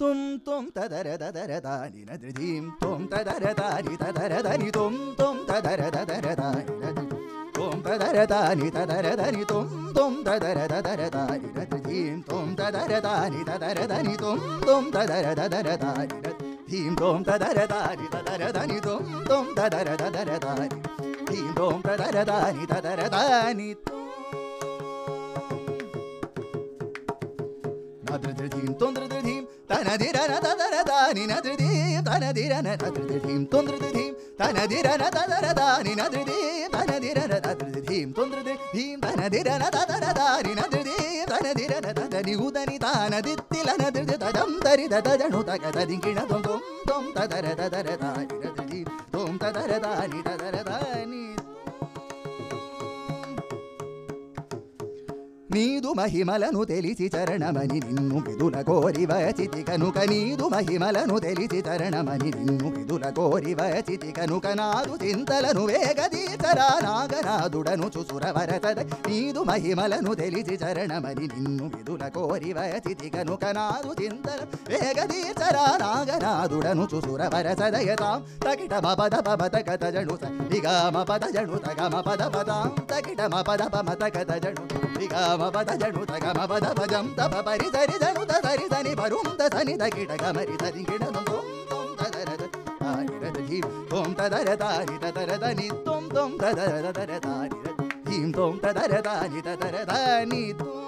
tum tum ta da da da da da da ni na dim tum ta da da da ni ta da da da ni tum tum ta da da da da ni na tum ta da da da ni ta da da da ni tum tum ta da da da da ni na dim tum ta da da da ni ta da da da ni tum tum ta da da da da da da ni na dim tum ta da da da ni ta da da da ni tum tum ta da da da da da da ni dim tum ta da da da ni ta da da da ni tum nadridim tondridim tanadira nadadara nadridim tanadira nadridim tondridim tanadira nadadara nadridim tanadira nadridim tondridim tanadira nadadara nadridim tanadira nadadari udani tanadittila nadrid tadam dari dadajanu tagadadinkina tom tom tom tadara tadara tadridim tom tadara tadri నీదు మహిమలను తెలిసి చరణమని నిన్ను విధుల కోరి వచితి కనుక నీదు మహిమలను తెలిసి చరణమని నిన్ను విధుల కోరి వచితి కనుక నాదు చింతలను వేగదీచరా నాగనాథుడను చుసురవరతద నీదు మహిమలను తెలిసి చరణమని నిన్ను విధుల కోరి వచితి కనుక నాదు చింతల వేగదీచరా నాగనాథుడను చుసుర వరసదయతాం తకిట మపద పమత కథ జడు నిగామ పద జడు తగమ పద పదాం తకిట మపద పమత కథ జడు జణు నిగామ పద జణు తగమ పద పదం తప పరి సరి జణు తరి సని పరుం తని తకిట గమరి తరి గిడ తం తం తదర తారి రద ధీం తోం తదర తారి తదర దని తోం తోం తదర తదర తారి ధీం తోం తదర తాని తదర తాని తోం